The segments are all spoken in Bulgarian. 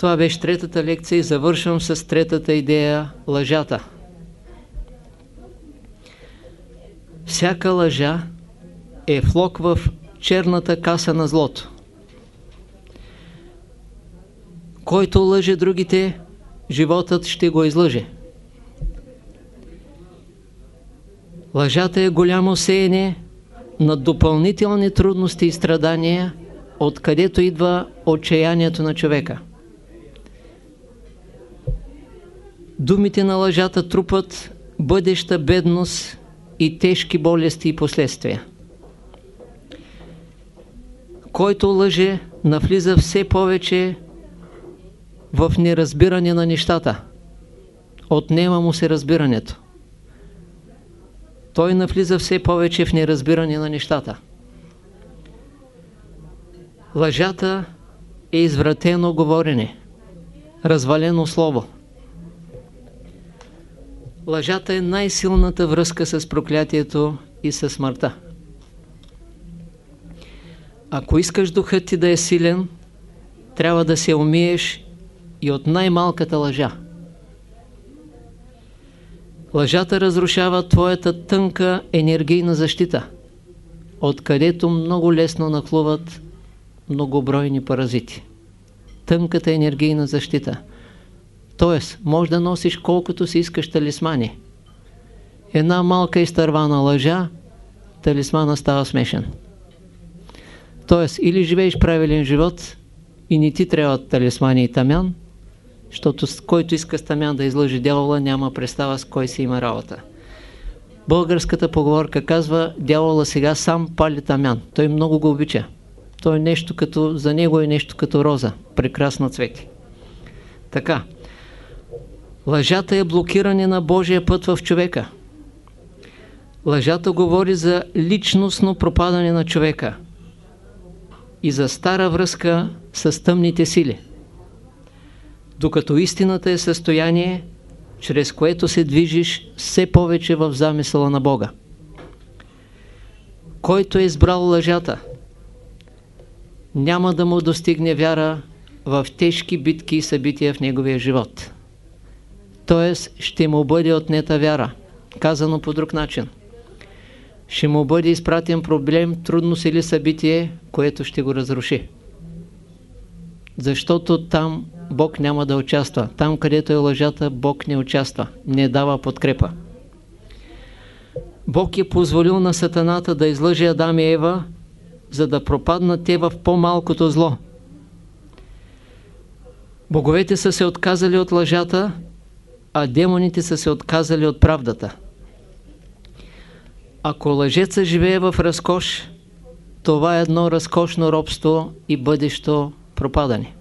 Това беше третата лекция и завършвам с третата идея – лъжата. Всяка лъжа е влог в черната каса на злото. Който лъже другите, животът ще го излъже. Лъжата е голямо сеене на допълнителни трудности и страдания, откъдето идва отчаянието на човека. Думите на лъжата трупат бъдеща бедност и тежки болести и последствия. Който лъже, навлиза все повече в неразбиране на нещата. Отнема му се разбирането. Той навлиза все повече в неразбиране на нещата. Лъжата е извратено говорене, развалено слово. Лъжата е най-силната връзка с проклятието и с смъртта. Ако искаш духът ти да е силен, трябва да се умиеш и от най-малката лъжа. Лъжата разрушава твоята тънка енергийна защита, откъдето много лесно нахлуват многобройни паразити. Тънката енергийна защита. Тоест, може да носиш колкото си искаш талисмани. Една малка изтървана лъжа, талисмана става смешен. Тоест, или живееш правилен живот и не ти трябват талисмани и тамян, защото който иска с тамян да излъжи дявола, няма представа с кой си има работа. Българската поговорка казва, дявола сега сам пали тамян. Той много го обича. Той е нещо като, за него е нещо като роза, прекрасна цвети. Така, лъжата е блокиране на Божия път в човека. Лъжата говори за личностно пропадане на човека и за стара връзка с тъмните сили докато истината е състояние, чрез което се движиш все повече в замисъла на Бога. Който е избрал лъжата, няма да му достигне вяра в тежки битки и събития в неговия живот. Тоест, ще му бъде отнета вяра, казано по друг начин. Ще му бъде изпратен проблем, трудност или събитие, което ще го разруши. Защото там Бог няма да участва. Там, където е лъжата, Бог не участва, не дава подкрепа. Бог е позволил на сатаната да излъже Адам и Ева, за да пропаднат те в по-малкото зло. Боговете са се отказали от лъжата, а демоните са се отказали от правдата. Ако лъжеца живее в разкош, това е едно разкошно робство и бъдещо пропадане.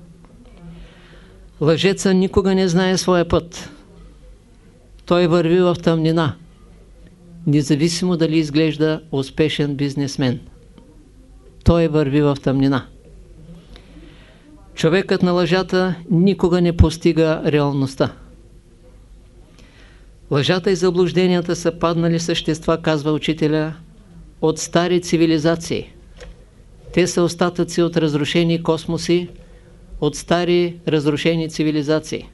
Лъжеца никога не знае своя път. Той върви в тъмнина, независимо дали изглежда успешен бизнесмен. Той върви в тъмнина. Човекът на лъжата никога не постига реалността. Лъжата и заблужденията са паднали същества, казва учителя, от стари цивилизации. Те са остатъци от разрушени космоси, от стари разрушени цивилизации.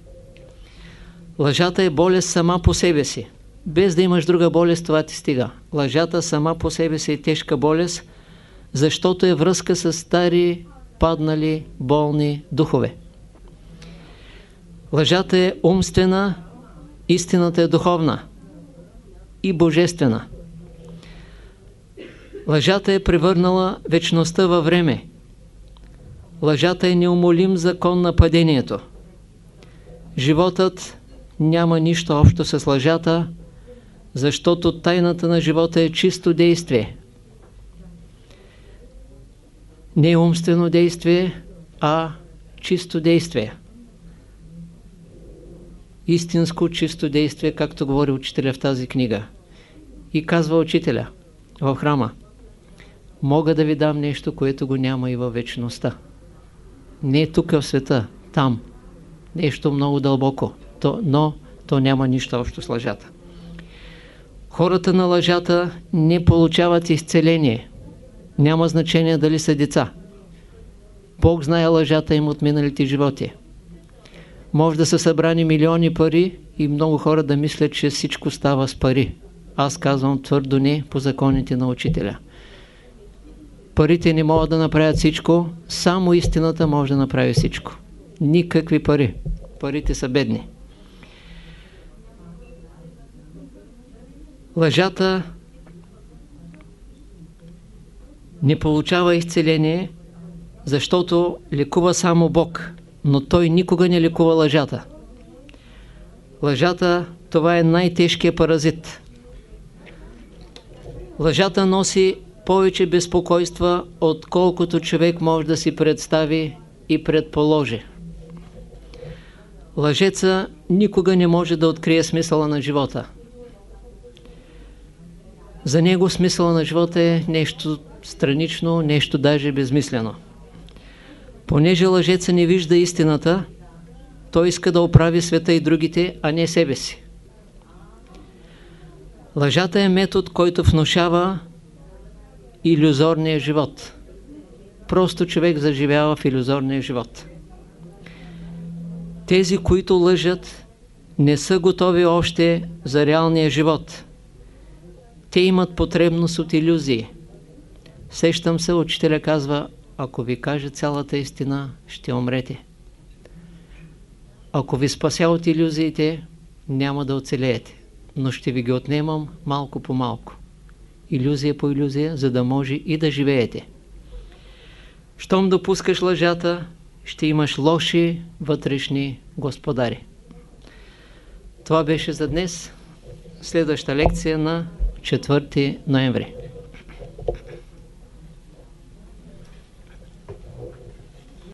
Лъжата е болест сама по себе си. Без да имаш друга болест, това ти стига. Лъжата сама по себе си е тежка болест, защото е връзка с стари, паднали, болни духове. Лъжата е умствена, истината е духовна и божествена. Лъжата е превърнала вечността във време Лъжата е неумолим закон на падението. Животът няма нищо общо с лъжата, защото тайната на живота е чисто действие. Не умствено действие, а чисто действие. Истинско чисто действие, както говори учителя в тази книга. И казва учителя в храма, мога да ви дам нещо, което го няма и във вечността не е тук в света, там. Нещо много дълбоко, то, но то няма нищо общо с лъжата. Хората на лъжата не получават изцеление. Няма значение дали са деца. Бог знае лъжата им от миналите животи. Може да са събрани милиони пари и много хора да мислят, че всичко става с пари. Аз казвам твърдо не по законите на учителя. Парите не могат да направят всичко, само истината може да направи всичко. Никакви пари. Парите са бедни. Лъжата не получава изцеление, защото лекува само Бог, но Той никога не лекува лъжата. Лъжата, това е най-тежкият паразит. Лъжата носи повече безпокойства, отколкото човек може да си представи и предположи. Лъжеца никога не може да открие смисъла на живота. За него смисъла на живота е нещо странично, нещо даже безмислено. Понеже лъжеца не вижда истината, той иска да оправи света и другите, а не себе си. Лъжата е метод, който внушава иллюзорния живот. Просто човек заживява в иллюзорния живот. Тези, които лъжат, не са готови още за реалния живот. Те имат потребност от иллюзии. Сещам се, учителя казва, ако ви каже цялата истина, ще умрете. Ако ви спася от иллюзиите, няма да оцелеете, но ще ви ги отнемам малко по малко. Иллюзия по иллюзия, за да може и да живеете. Щом допускаш лъжата, ще имаш лоши вътрешни господари. Това беше за днес. Следваща лекция на 4 ноември.